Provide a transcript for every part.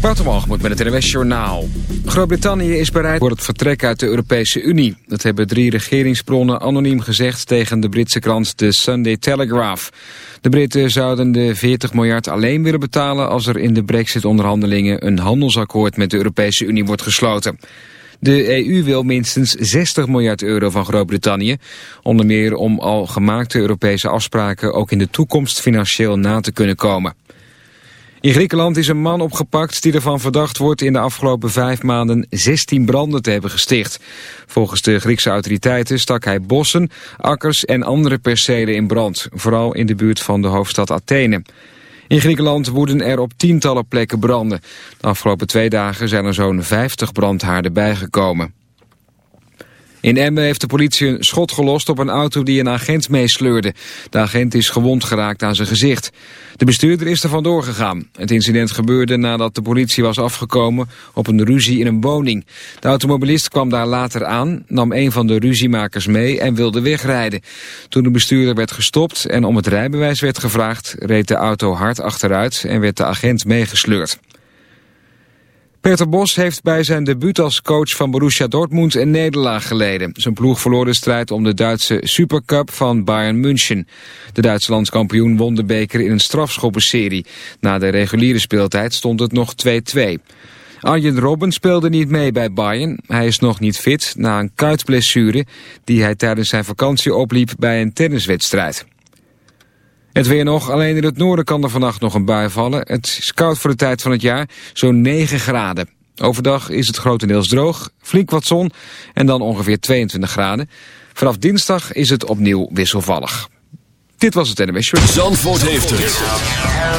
Watermalgemoed met het NWS Journaal. Groot-Brittannië is bereid voor het vertrek uit de Europese Unie. Dat hebben drie regeringsbronnen anoniem gezegd tegen de Britse krant The Sunday Telegraph. De Britten zouden de 40 miljard alleen willen betalen als er in de brexit-onderhandelingen een handelsakkoord met de Europese Unie wordt gesloten. De EU wil minstens 60 miljard euro van Groot-Brittannië. Onder meer om al gemaakte Europese afspraken ook in de toekomst financieel na te kunnen komen. In Griekenland is een man opgepakt die ervan verdacht wordt in de afgelopen vijf maanden 16 branden te hebben gesticht. Volgens de Griekse autoriteiten stak hij bossen, akkers en andere percelen in brand, vooral in de buurt van de hoofdstad Athene. In Griekenland woeden er op tientallen plekken branden. De afgelopen twee dagen zijn er zo'n 50 brandhaarden bijgekomen. In Emmen heeft de politie een schot gelost op een auto die een agent meesleurde. De agent is gewond geraakt aan zijn gezicht. De bestuurder is er vandoor gegaan. Het incident gebeurde nadat de politie was afgekomen op een ruzie in een woning. De automobilist kwam daar later aan, nam een van de ruziemakers mee en wilde wegrijden. Toen de bestuurder werd gestopt en om het rijbewijs werd gevraagd... reed de auto hard achteruit en werd de agent meegesleurd. Peter Bos heeft bij zijn debuut als coach van Borussia Dortmund een nederlaag geleden. Zijn ploeg verloor de strijd om de Duitse Supercup van Bayern München. De Duitse landskampioen won de beker in een strafschoppenserie. Na de reguliere speeltijd stond het nog 2-2. Arjen Robben speelde niet mee bij Bayern. Hij is nog niet fit na een kuitblessure die hij tijdens zijn vakantie opliep bij een tenniswedstrijd. Het weer nog, alleen in het noorden kan er vannacht nog een bui vallen. Het is koud voor de tijd van het jaar, zo'n 9 graden. Overdag is het grotendeels droog, flink wat zon en dan ongeveer 22 graden. Vanaf dinsdag is het opnieuw wisselvallig. Dit was het NWS Show. Zandvoort heeft het.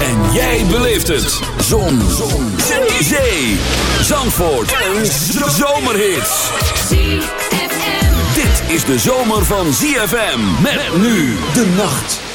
En jij beleeft het. Zon. zon. Zee. Zee. Zandvoort. Een zomerhit. Dit is de zomer van ZFM. Met nu de nacht.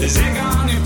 Zeg aan uw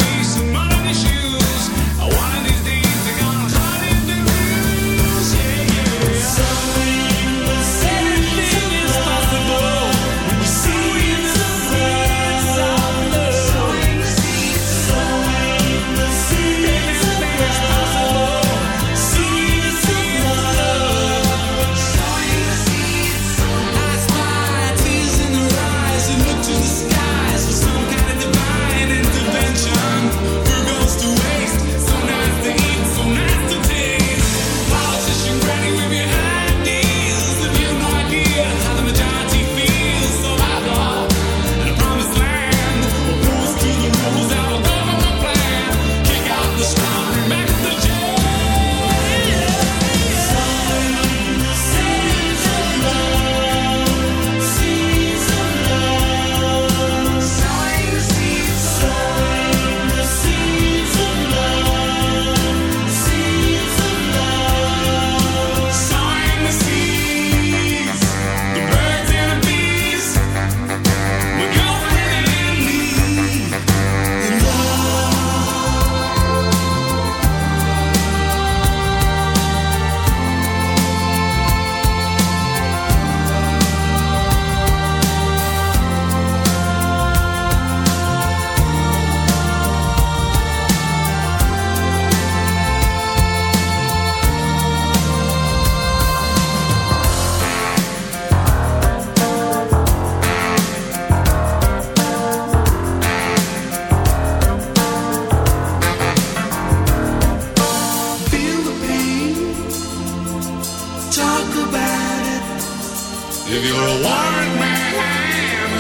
If you're a warrant man,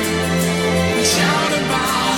shout about.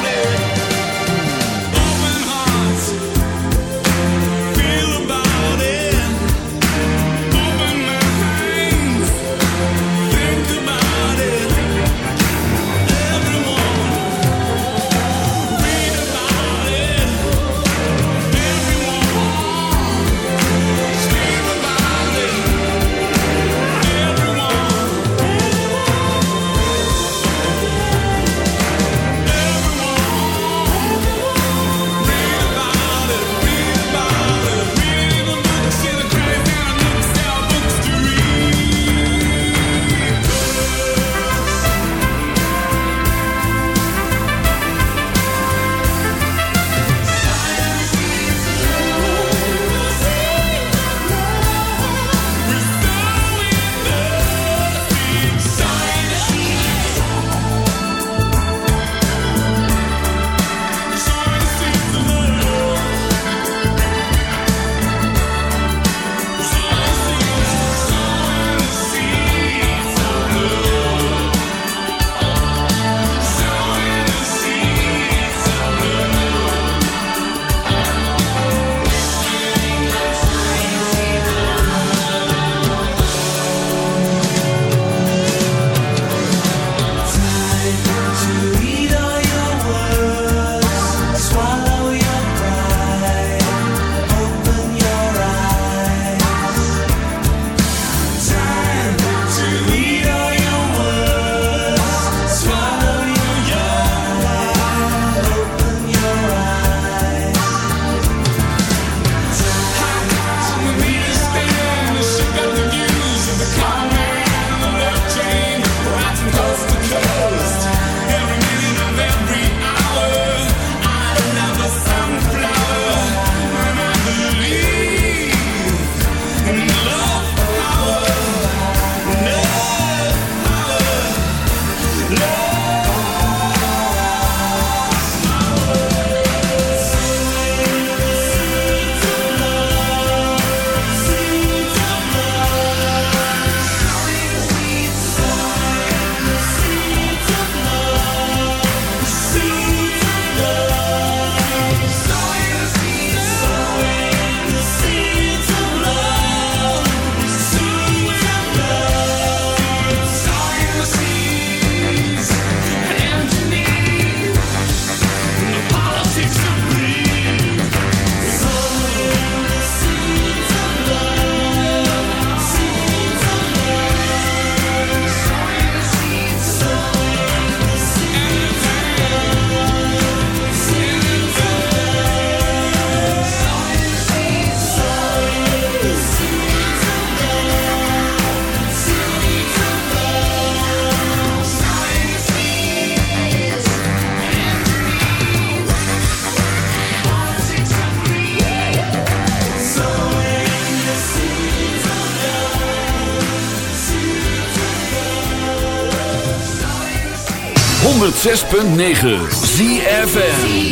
106.9 ZFN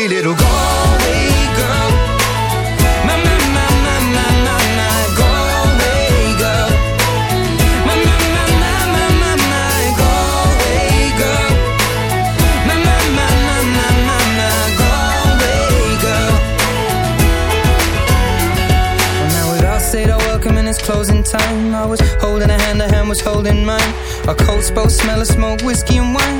pretty little Galway girl. My, my, my, my, my, my, my Galway girl. My, my, my, my, my, my, my Galway girl. My, my, my, my, my, my, my Galway girl. Well, now we'd all said our welcome and it's closing time. I was holding a hand, her hand was holding mine. Our coats both smell of smoke, whiskey and wine.